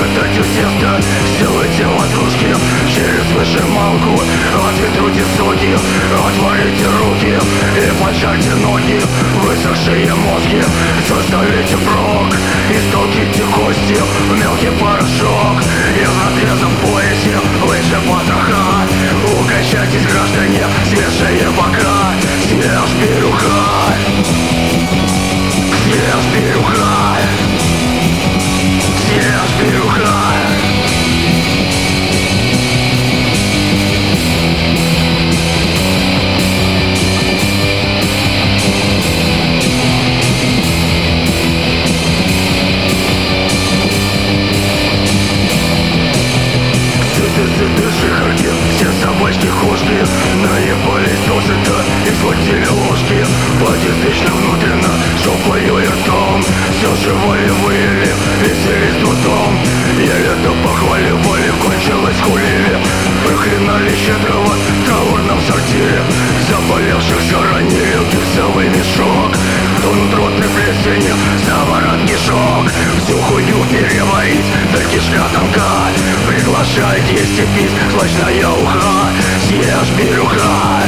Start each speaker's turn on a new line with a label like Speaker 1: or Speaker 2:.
Speaker 1: катать у теста Все эти ловушки через выжималку Отведут и суки, отвалите руки И поджарьте ноги, высохшие мозги Составите брок, истолките кости в мелкий порошок. И в надрезом поясе лыжи потроха Укачайте Все живое выели, веселись трудом Еле то похваливали, кончилось хулили Проклинали щедрого в траурном сортире. Заболевших заронили в гипсовый мешок. Тонут ротной плесени, заворот кишок Всю хуйню переварить, да кишка тонка Приглашает есть и пить, злачная уха. Съешь пируха